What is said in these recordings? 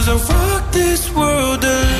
As I walk this world alone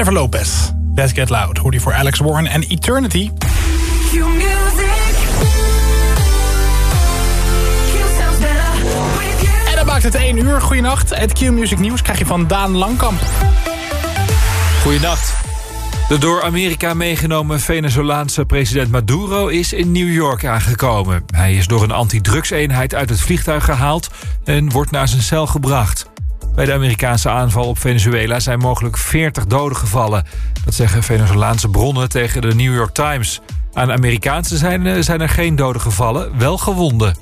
Jennifer Lopez. Let's Get Loud. Hoor die voor Alex Warren en Eternity. En dan maakt het 1 uur. Goeienacht. Het Q-Music Nieuws krijg je van Daan Langkamp. Goedenacht. De door Amerika meegenomen Venezolaanse president Maduro is in New York aangekomen. Hij is door een antidrugseenheid uit het vliegtuig gehaald en wordt naar zijn cel gebracht. Bij de Amerikaanse aanval op Venezuela zijn mogelijk 40 doden gevallen. Dat zeggen Venezolaanse bronnen tegen de New York Times. Aan Amerikaanse zijn, zijn er geen doden gevallen, wel gewonden.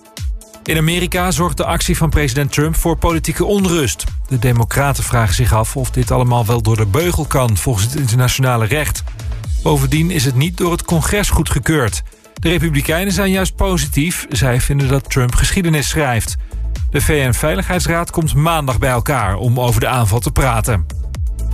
In Amerika zorgt de actie van president Trump voor politieke onrust. De democraten vragen zich af of dit allemaal wel door de beugel kan... volgens het internationale recht. Bovendien is het niet door het congres goedgekeurd. De republikeinen zijn juist positief. Zij vinden dat Trump geschiedenis schrijft. De VN-veiligheidsraad komt maandag bij elkaar om over de aanval te praten.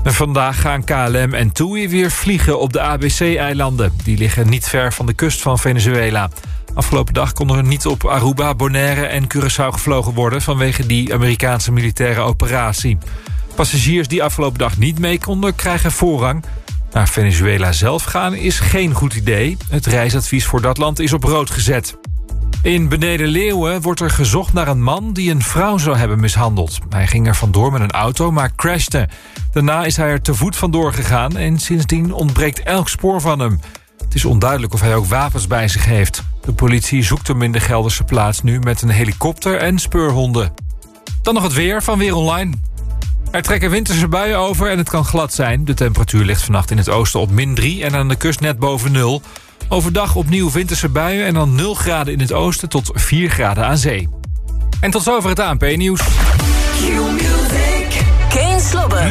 En vandaag gaan KLM en TUI weer vliegen op de ABC-eilanden. Die liggen niet ver van de kust van Venezuela. Afgelopen dag kon er niet op Aruba, Bonaire en Curaçao gevlogen worden... vanwege die Amerikaanse militaire operatie. Passagiers die afgelopen dag niet mee konden, krijgen voorrang. Naar Venezuela zelf gaan is geen goed idee. Het reisadvies voor dat land is op rood gezet. In Beneden Leeuwen wordt er gezocht naar een man die een vrouw zou hebben mishandeld. Hij ging er vandoor met een auto, maar crashte. Daarna is hij er te voet vandoor gegaan en sindsdien ontbreekt elk spoor van hem. Het is onduidelijk of hij ook wapens bij zich heeft. De politie zoekt hem in de Gelderse plaats nu met een helikopter en speurhonden. Dan nog het weer van Weer Online. Er trekken winterse buien over en het kan glad zijn. De temperatuur ligt vannacht in het oosten op min 3 en aan de kust net boven 0. Overdag opnieuw winterse buien en dan 0 graden in het oosten tot 4 graden aan zee. En tot zover het ANP-nieuws.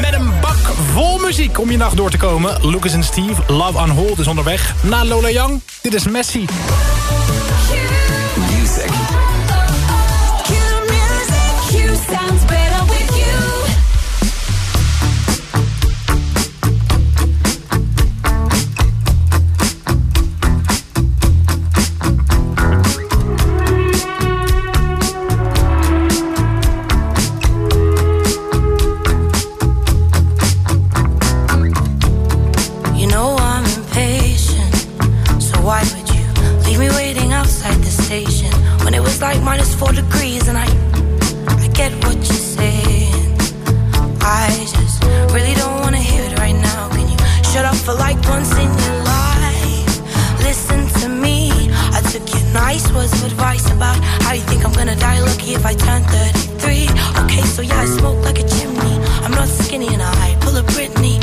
Met een bak vol muziek om je nacht door te komen. Lucas en Steve, Love on Hold is onderweg. Na Lola Young, dit is Messi. Outside the station when it was like minus four degrees and I, I get what you're saying. I just really don't wanna hear it right now. Can you shut up for like once in your life? Listen to me. I took your nice words of advice about how you think I'm gonna die lucky if I turn 33. Okay, so yeah, I smoke like a chimney. I'm not skinny and I pull a Britney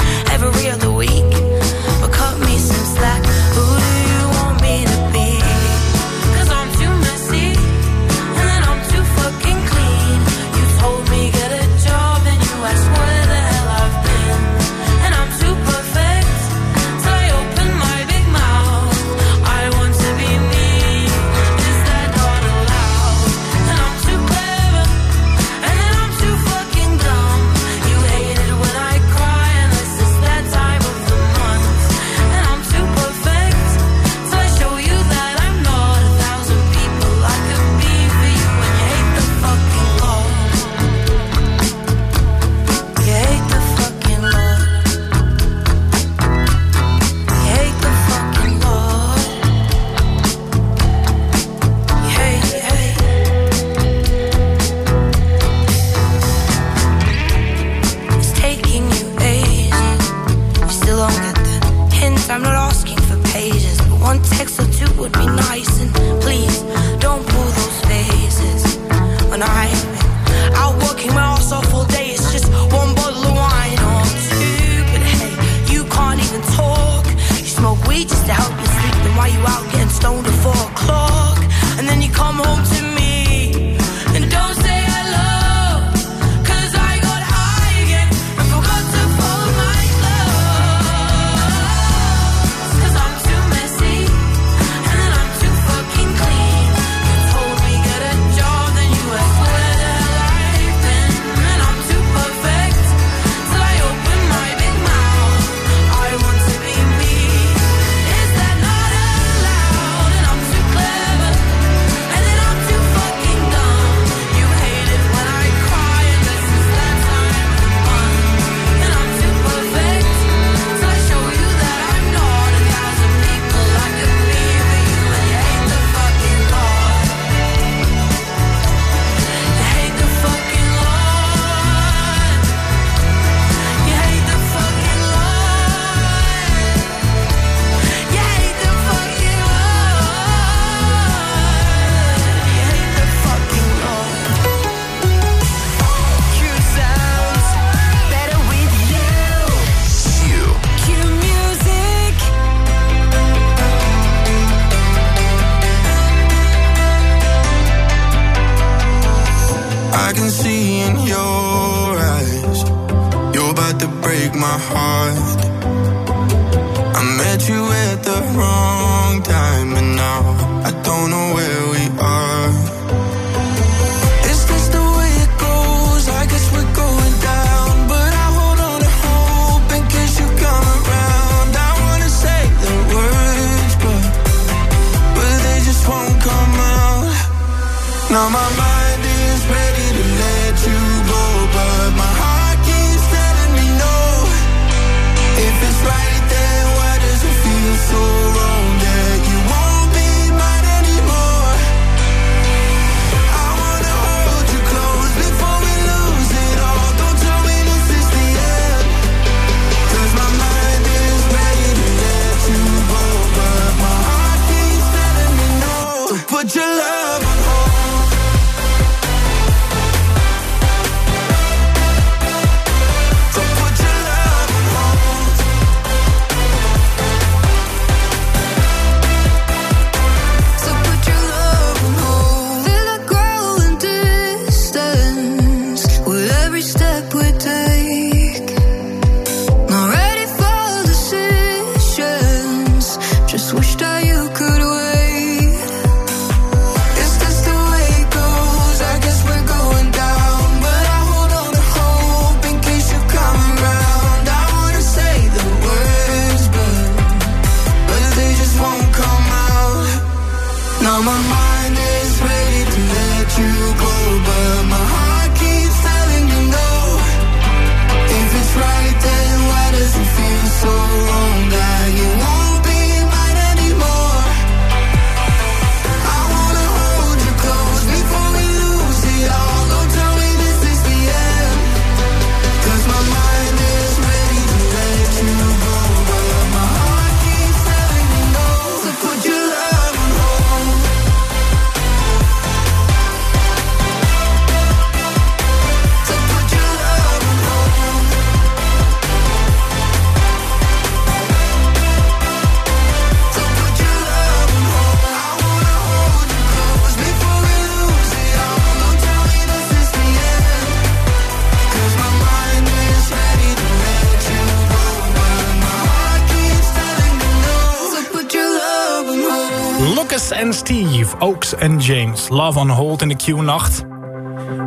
En Steve, Oaks en James. Love on Hold in de Q-nacht.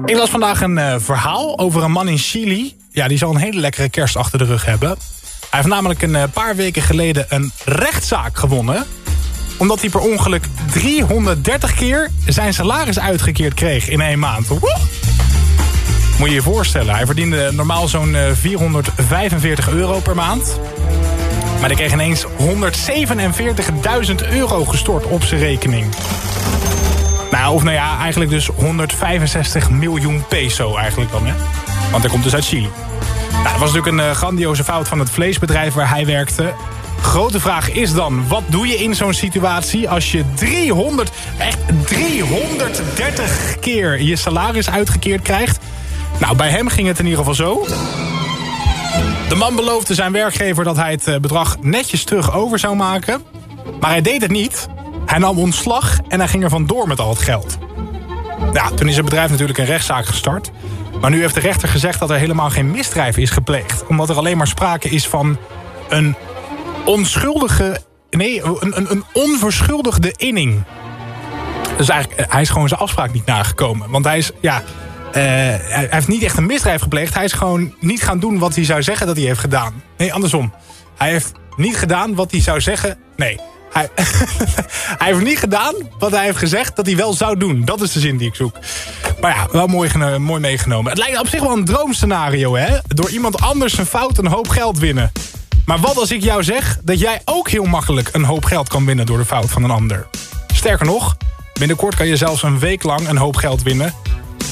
Ik las vandaag een eh, verhaal over een man in Chili. Ja, die zal een hele lekkere kerst achter de rug hebben. Hij heeft namelijk een eh, paar weken geleden een rechtszaak gewonnen... omdat hij per ongeluk 330 keer zijn salaris uitgekeerd kreeg in één maand. Woe! Moet je je voorstellen, hij verdiende normaal zo'n eh, 445 euro per maand... Maar hij kreeg ineens 147.000 euro gestort op zijn rekening. Nou, of nou ja, eigenlijk dus 165 miljoen peso eigenlijk dan, hè? Want hij komt dus uit Chili. Nou, dat was natuurlijk een eh, grandioze fout van het vleesbedrijf waar hij werkte. Grote vraag is dan, wat doe je in zo'n situatie als je 300, echt 330 keer je salaris uitgekeerd krijgt? Nou, bij hem ging het in ieder geval zo. De man beloofde zijn werkgever dat hij het eh, bedrag netjes terug over zou maken. Maar hij deed het niet. Hij nam ontslag en hij ging er vandoor met al het geld. Ja, toen is het bedrijf natuurlijk een rechtszaak gestart. Maar nu heeft de rechter gezegd dat er helemaal geen misdrijf is gepleegd. Omdat er alleen maar sprake is van een onschuldige... Nee, een, een, een onverschuldigde inning. Dus eigenlijk, eh, hij is gewoon zijn afspraak niet nagekomen. Want hij is, ja... eh, hij hij heeft niet echt een misdrijf gepleegd. Hij is gewoon niet gaan doen wat hij zou zeggen dat hij heeft gedaan. Nee, andersom. Hij heeft niet gedaan wat hij zou zeggen... Nee, hij, hij heeft niet gedaan wat hij heeft gezegd dat hij wel zou doen. Dat is de zin die ik zoek. Maar ja, wel mooi, mooi meegenomen. Het lijkt op zich wel een droomscenario, hè? Door iemand anders een fout een hoop geld winnen. Maar wat als ik jou zeg dat jij ook heel makkelijk een hoop geld kan winnen door de fout van een ander? Sterker nog, binnenkort kan je zelfs een week lang een hoop geld winnen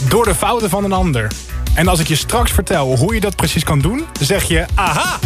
door de fouten van een ander. En als ik je straks vertel hoe je dat precies kan doen, zeg je aha!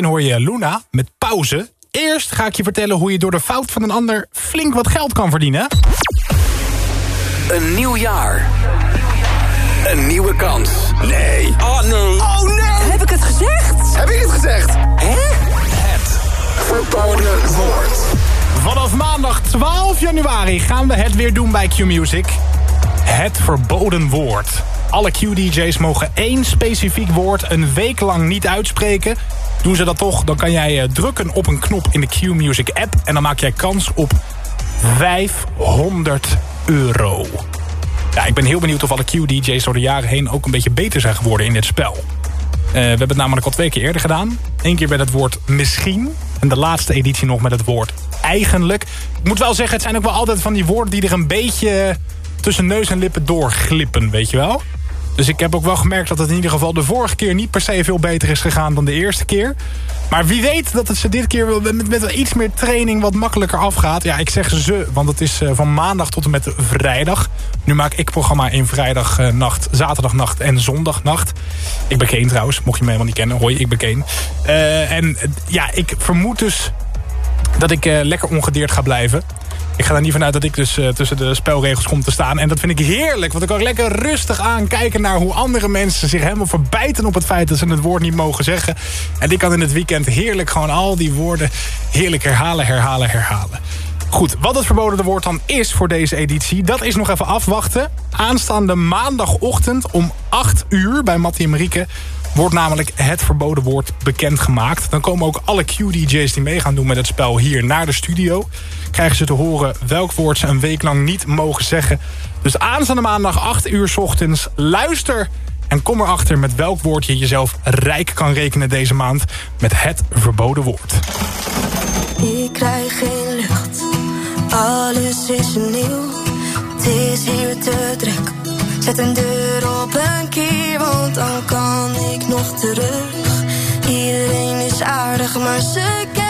Zometeen hoor je Luna met pauze. Eerst ga ik je vertellen hoe je door de fout van een ander flink wat geld kan verdienen. Een nieuw jaar. Een nieuwe kans. Nee. Oh nee. Oh nee. Heb ik het gezegd? Heb ik het gezegd? Hè? Het verboden woord. Vanaf maandag 12 januari gaan we het weer doen bij Q-Music. Het verboden woord. Alle Q-DJ's mogen één specifiek woord een week lang niet uitspreken. Doen ze dat toch, dan kan jij eh, drukken op een knop in de Q-Music app... en dan maak jij kans op 500 euro. Ja, ik ben heel benieuwd of alle Q-DJ's door de jaren heen... ook een beetje beter zijn geworden in dit spel. Eh, we hebben het namelijk al twee keer eerder gedaan. Eén keer met het woord misschien. En de laatste editie nog met het woord eigenlijk. Ik moet wel zeggen, het zijn ook wel altijd van die woorden... die er een beetje tussen neus en lippen doorglippen, weet je wel? Dus ik heb ook wel gemerkt dat het in ieder geval de vorige keer... niet per se veel beter is gegaan dan de eerste keer. Maar wie weet dat het ze dit keer met, met iets meer training wat makkelijker afgaat. Ja, ik zeg ze, want het is eh, van maandag tot en met vrijdag. Nu maak ik programma in vrijdagnacht, zaterdagnacht en zondagnacht. Ik ben Kane trouwens, mocht je me helemaal niet kennen. Hoi, ik ben Kane. Eh, en eh, ja, ik vermoed dus dat ik eh, lekker ongedeerd ga blijven. Ik ga er niet vanuit dat ik dus eh, tussen de spelregels kom te staan. En dat vind ik heerlijk, want ik kan lekker rustig aan kijken naar hoe andere mensen zich helemaal verbijten op het feit dat ze het woord niet mogen zeggen. En ik kan in het weekend heerlijk gewoon al die woorden heerlijk herhalen, herhalen, herhalen. Goed, wat het verboden woord dan is voor deze editie... dat is nog even afwachten. Aanstaande maandagochtend om 8 uur bij Mattie en Marieke... wordt namelijk het verboden woord bekendgemaakt. Dan komen ook alle Q-DJ's die mee gaan doen met het spel hier naar de studio. Krijgen ze te horen welk woord ze een week lang niet mogen zeggen. Dus aanstaande maandag 8 uur 's ochtends luister... en kom erachter met welk woord je jezelf rijk kan rekenen deze maand... met het verboden woord. Ik krijg geen lucht, alles is nieuw. Het is hier te druk. Zet een deur op een keer, want dan kan ik nog terug. Iedereen is aardig, maar ze kennen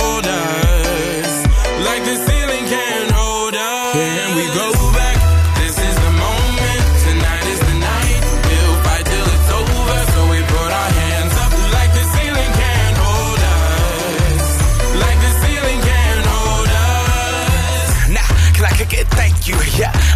you. Yeah,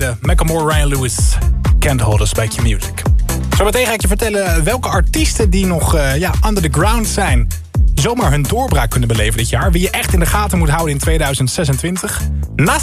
tijden. Macklemore, Ryan Lewis. Can't Hold Us Back Your Music. Zometeen ga ik je vertellen welke artiesten die nog eh, ja, under the ground zijn... zomaar hun doorbraak kunnen beleven dit jaar. Wie je echt in de gaten moet houden in 2026. Na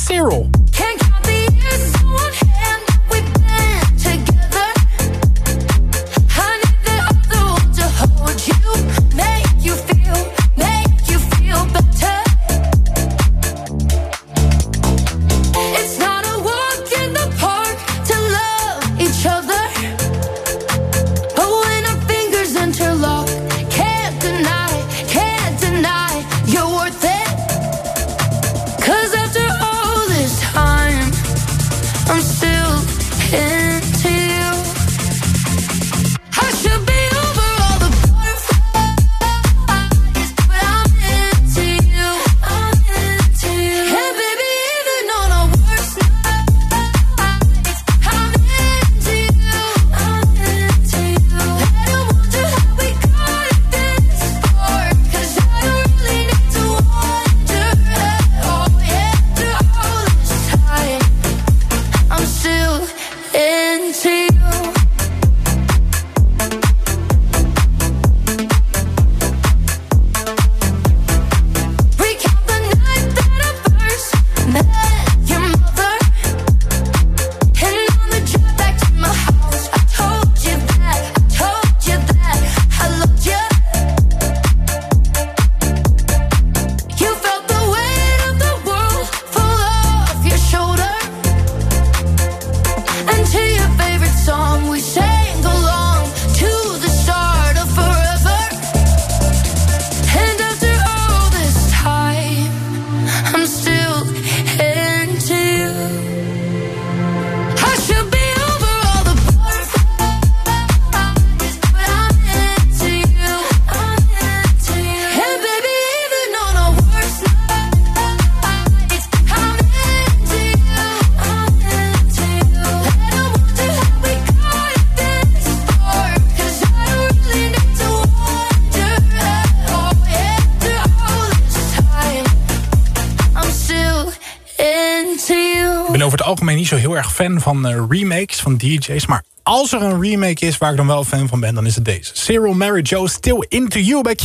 van eh, remakes van DJ's. Maar als er een remake is waar ik dan wel fan van ben, dan is het deze. Cyril Mary Joe, Still Into You bij Q.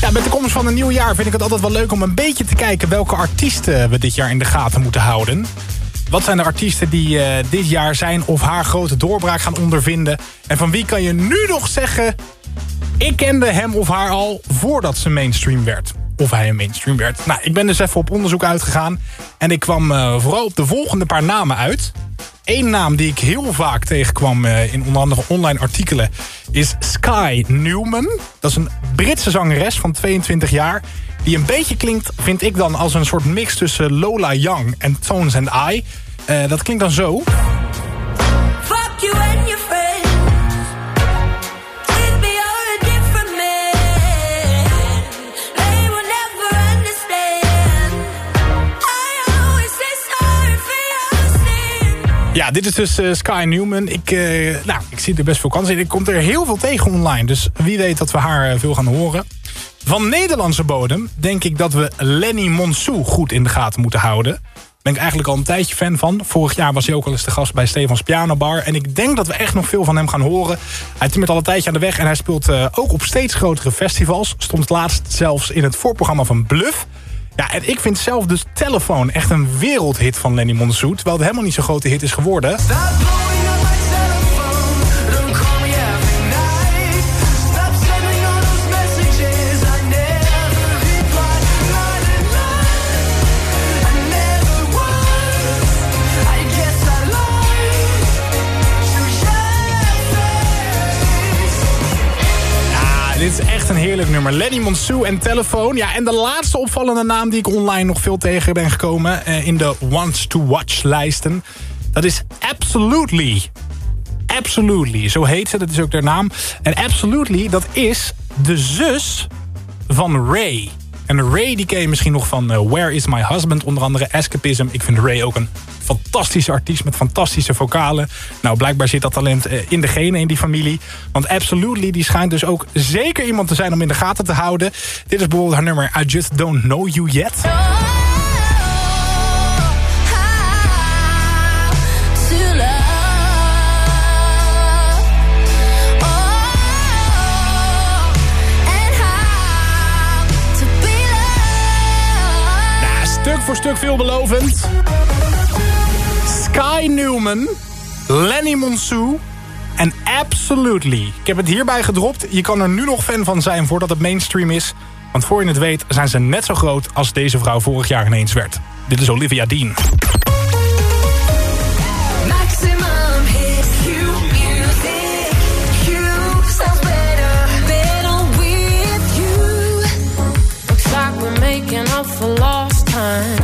Ja, met de komst van een nieuw jaar vind ik het altijd wel leuk om een beetje te kijken... welke artiesten we dit jaar in de gaten moeten houden. Wat zijn de artiesten die eh, dit jaar zijn of haar grote doorbraak gaan ondervinden? En van wie kan je nu nog zeggen... ik kende hem of haar al voordat ze mainstream werd? Of hij een mainstream werd. Nou, ik ben dus even op onderzoek uitgegaan. En ik kwam eh, vooral op de volgende paar namen uit. Eén naam die ik heel vaak tegenkwam eh, in onder andere online artikelen... is Sky Newman. Dat is een Britse zangeres van 22 jaar... die een beetje klinkt, vind ik dan, als een soort mix tussen Lola Young en Tones and I. Eh, dat klinkt dan zo. Ja, dit is dus eh, Sky Newman. Ik, eh, nou, ik zie er best veel kansen in. Ik kom er heel veel tegen online. Dus wie weet dat we haar eh, veel gaan horen. Van Nederlandse bodem denk ik dat we Lenny Monsou goed in de gaten moeten houden. Ben ik eigenlijk al een tijdje fan van. Vorig jaar was hij ook al eens de gast bij Stefans Piano Bar. En ik denk dat we echt nog veel van hem gaan horen. Hij timmert al een tijdje aan de weg. En hij speelt ook op steeds grotere festivals. Stond laatst zelfs in het voorprogramma van Bluff. Ja, en ik vind zelf dus Telefoon echt een wereldhit van Lenny Monsou. Terwijl het helemaal niet zo'n grote hit is geworden. Dit is echt een heerlijk nummer. Lenny Monsou en Telefoon. Ja, en de laatste opvallende naam die ik online nog veel tegen ben gekomen... eh, in de Wants to Watch lijsten. Dat is Absolutely. Absolutely, zo heet ze. Dat is ook haar naam. En Absolutely, dat is de zus van Ray. En Ray, die ken misschien nog van eh, Where is My Husband? Onder andere Escapism. Ik vind Ray ook een fantastische artiest met fantastische vocalen. Nou, blijkbaar zit dat talent eh, in de genen in die familie. Want Absolutely, die schijnt dus ook zeker iemand te zijn om in de gaten te houden. Dit is bijvoorbeeld haar nummer I Just Don't Know You Yet. Voor stuk veelbelovend. Sky Newman, Lenny Monsou en Absolutely. Ik heb het hierbij gedropt. Je kan er nu nog fan van zijn voordat het mainstream is. Want voor je het weet zijn ze net zo groot als deze vrouw vorig jaar ineens werd. Dit is Olivia Dean. Time.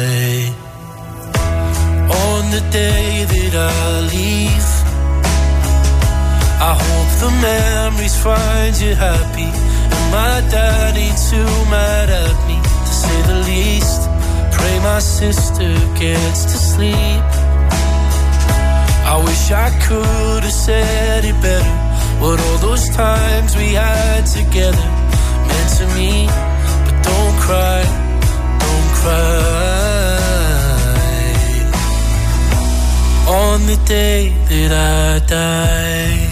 The day that I leave, I hope the memories find you happy. And my dad ain't too mad at me, to say the least. Pray my sister gets to sleep. I wish I could have said it better. What all those times we had together meant to me. But don't cry, don't cry. On the day that I die.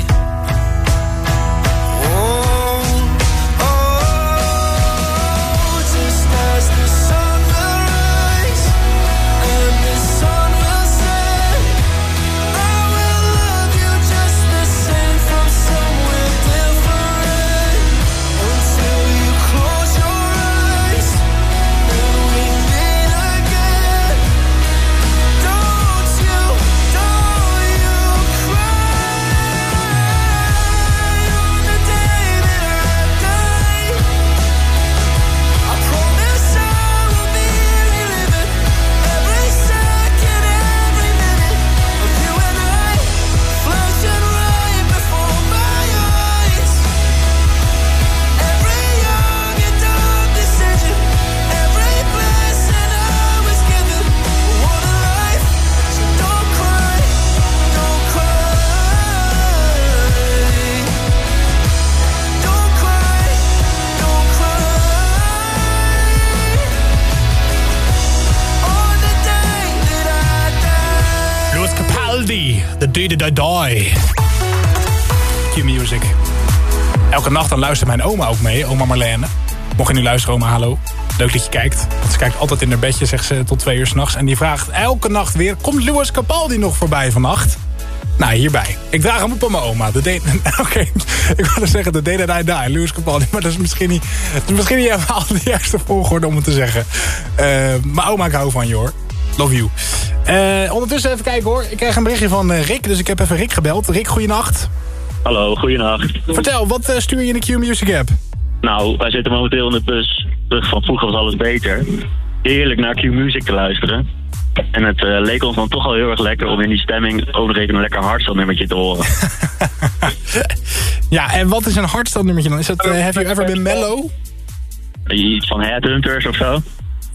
Capaldi, The Day That I Die. Q-Music. Elke nacht dan luistert mijn oma ook mee, oma Marlene. Mocht je nu luisteren, oma, hallo. Leuk dat je kijkt. Want ze kijkt altijd in haar bedje, zegt ze, tot twee uur s'nachts. En die vraagt elke nacht weer, komt Louis Capaldi nog voorbij vannacht? Nou, hierbij. Ik draag hem op aan mijn oma. De Oké, ik wilde zeggen de Day That I Die, Louis Capaldi. Maar dat is misschien niet, misschien niet helemaal de juiste volgorde om het te zeggen. Eh maar oma, ik hou van je hoor. Love you. Eh, ondertussen even kijken hoor. Ik krijg een berichtje van eh, Rick, dus ik heb even Rick gebeld. Rick, goeienacht. Hallo, goeienacht. Vertel, wat eh, stuur je in de Q-Music app? Nou, wij zitten momenteel in de bus terug van vroeger was alles beter. Heerlijk naar Q-Music te luisteren. En het leek ons dan toch al heel erg lekker om in die stemming ook nog even een lekker hardstyle te horen. Ja, en wat is een hardstyle nummertje dan? Is dat Have You Ever Been Mellow? Iets van Headhunters of zo.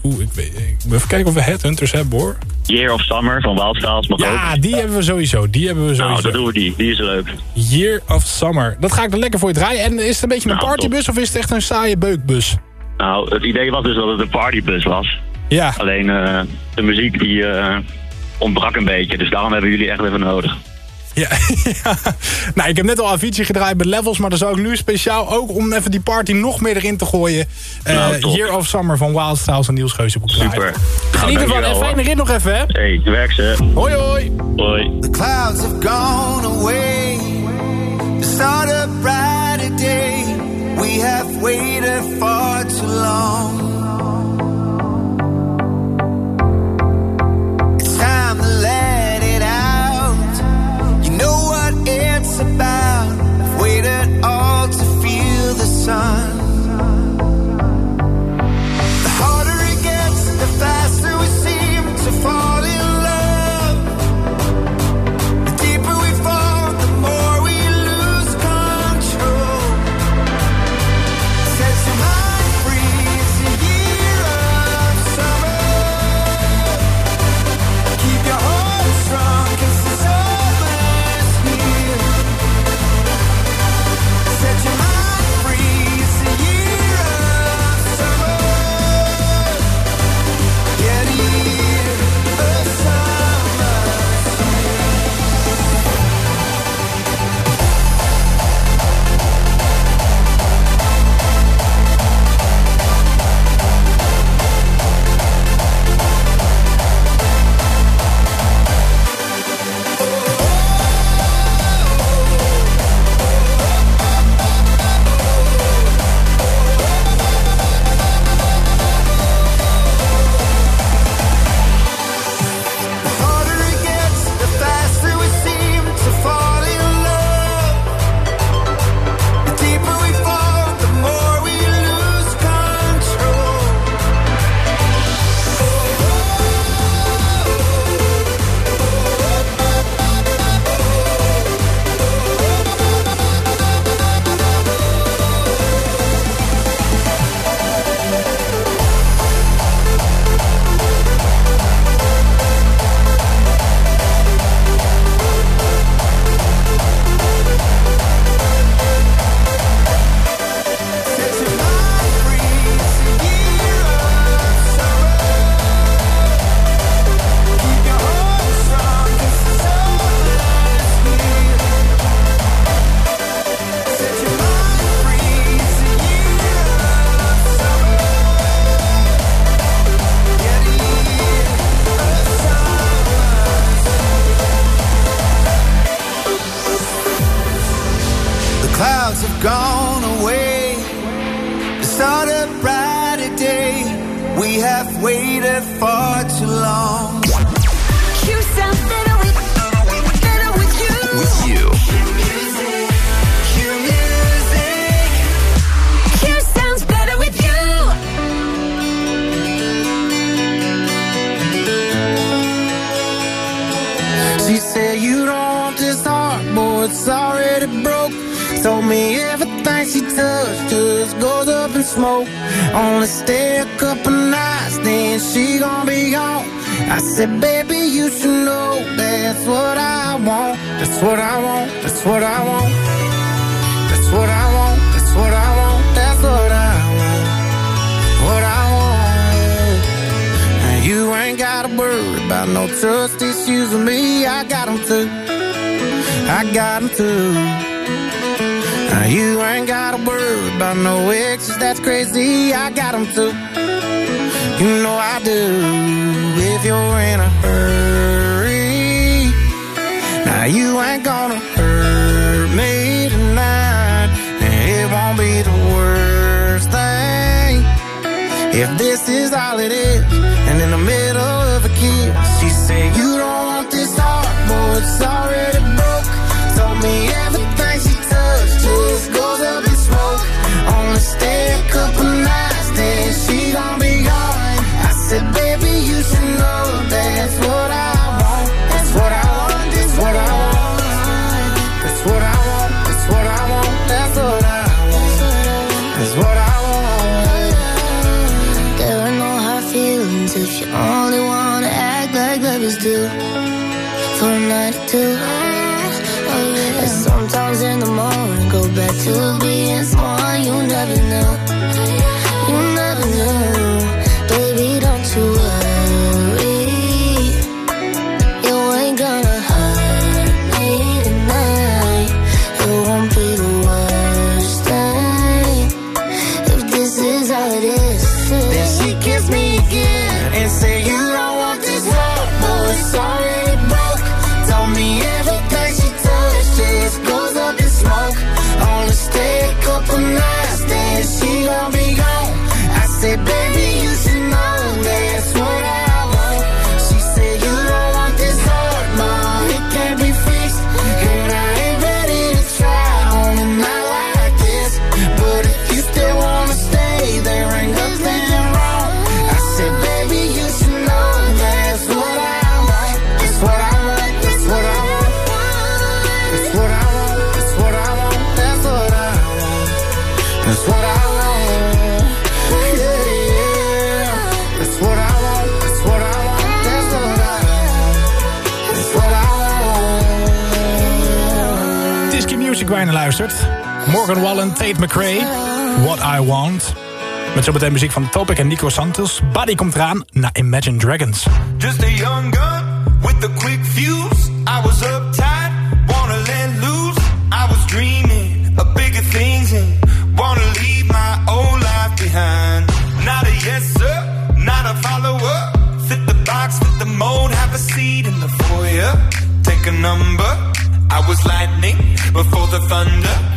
Oeh, ik, weet, ik even kijken of we Headhunters hebben hoor. Year of Summer van Wildstyles mag ook. Ja, die hebben we sowieso. Die hebben we Nou, sowieso. dat doen we die. Die is leuk. Year of Summer. Dat ga ik dan lekker voor je draaien. En is het een beetje een Nou, partybus of is het echt een saaie beukbus? Nou, het idee was dus dat het een partybus was. Ja. Alleen eh, de muziek die eh, ontbrak een beetje. Dus daarom hebben jullie echt even nodig. Ja, ja. Nou, ik heb net al Avicii gedraaid met Levels, maar dan zou ik nu speciaal ook om even die party nog meer erin te gooien. eh Nou. Year of Summer van Wild Styles en Niels Geuzenboek draaien. Super. Geniet ervan en fijne rit nog even, hè? Hey, werk ze. Hoi, hoi. Hoi. The clouds have gone away. The start a brighter day. We have waited far too long. It's time to let about. what to hide. Oh yeah. Sometimes in the morning, go back to being. geluisterd. Morgan Wallen, Tate McRae, What I Want. Met zometeen muziek van Topic en Nico Santos. Buddy komt eraan naar Imagine Dragons. Just a young gun with a quick fuse. I was uptight, wanna let loose. I was dreaming of bigger things and wanna leave my old life behind. Not a yes sir, not a follower. Fit the box, fit the mold, have a seat in the foyer. Take a number. I was like before the thunder.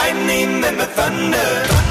lightning and the thunder.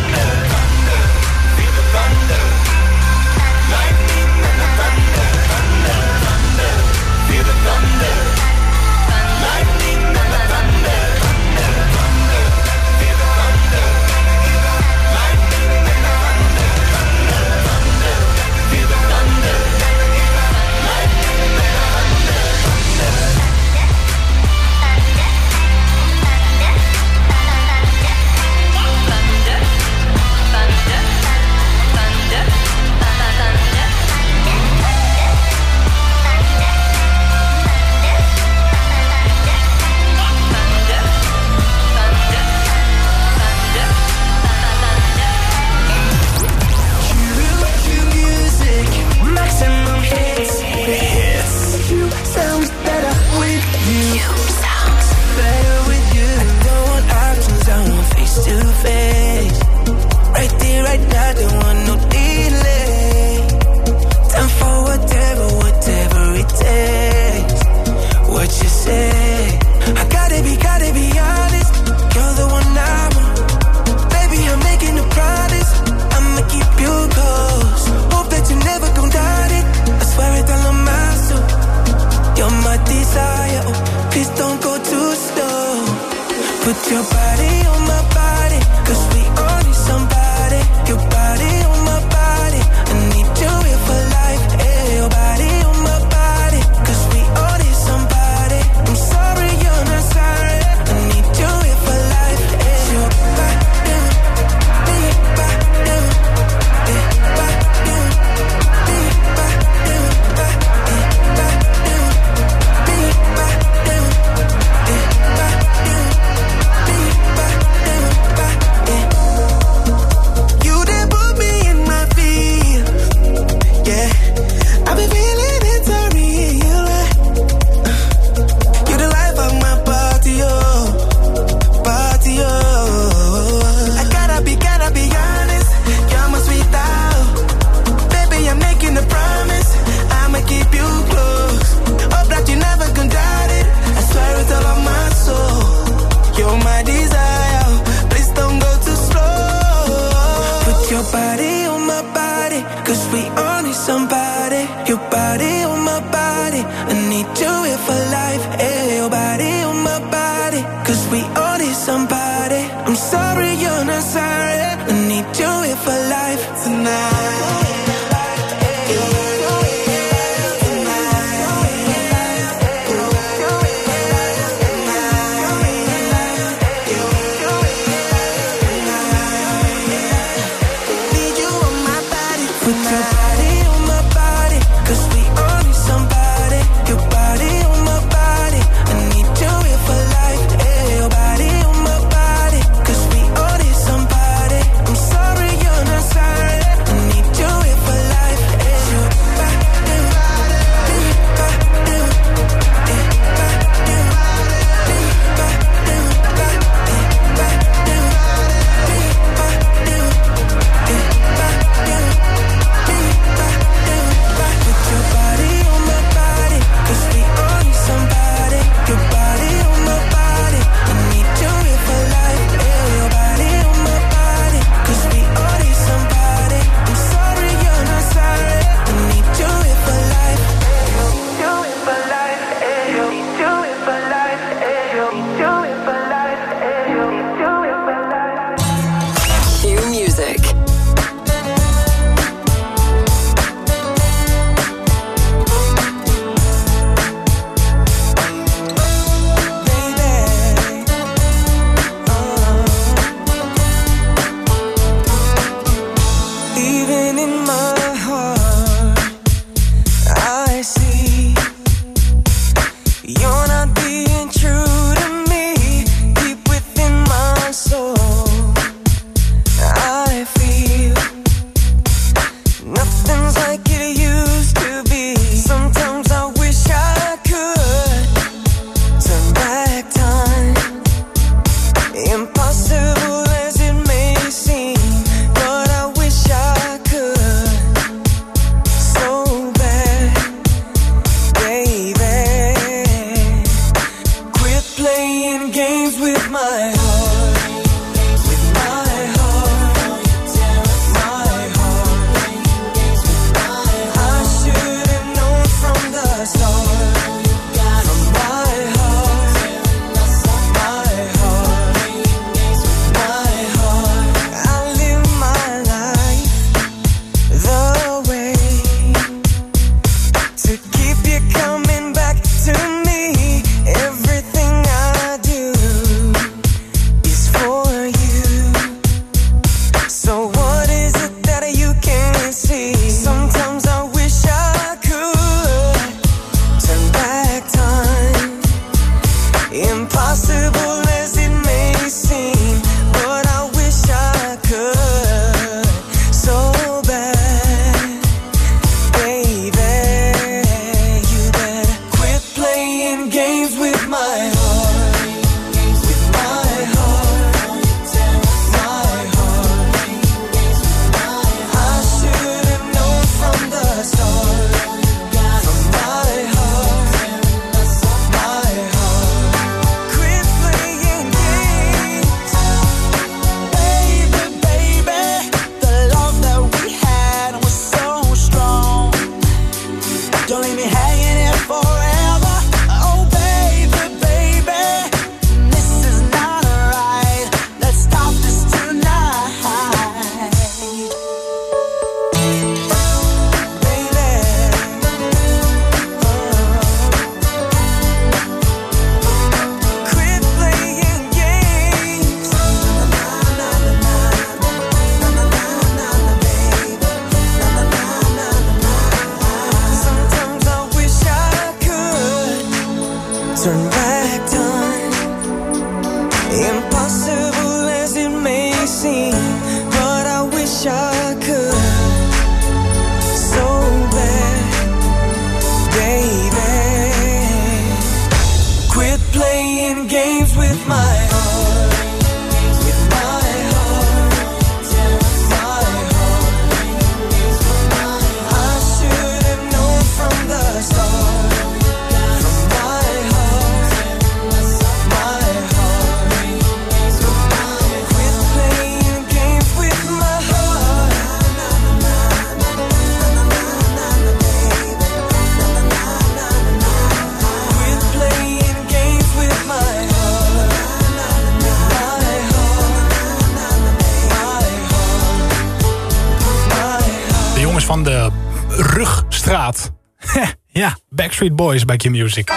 Backstreet Boys bij Q-Music.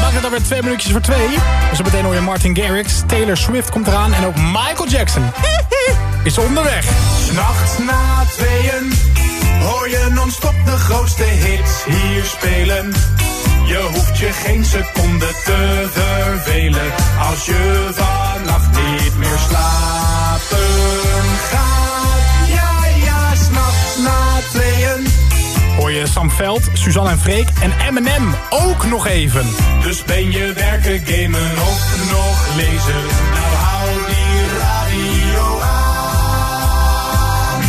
Maakt het alweer twee minuutjes voor twee. Dus zo meteen hoor je Martin Garrix, Taylor Swift komt eraan... en ook Michael Jackson is onderweg. S'nachts na tweeën hoor je non-stop de grootste hits hier spelen. Je hoeft je geen seconde te vervelen als je vannacht niet meer slapen je Sam Veld, Suzanne en Freek en Eminem ook nog even. Dus ben je werken, gamen of nog lezen? Nou hou die radio aan.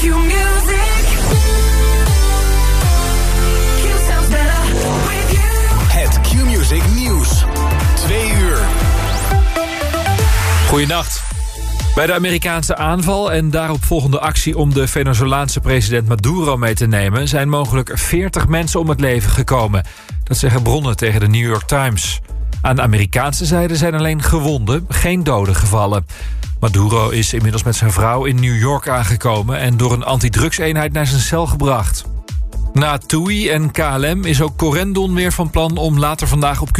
Q-music. Q sounds better with you. Het Q-Music Nieuws. Twee uur. Goedenacht. Bij de Amerikaanse aanval en daaropvolgende actie om de Venezolaanse president Maduro mee te nemen... zijn mogelijk 40 mensen om het leven gekomen. Dat zeggen bronnen tegen de New York Times. Aan de Amerikaanse zijde zijn alleen gewonden, geen doden gevallen. Maduro is inmiddels met zijn vrouw in New York aangekomen... en door een antidrugseenheid naar zijn cel gebracht. Na TUI en KLM is ook Corendon weer van plan om later vandaag op Curaçao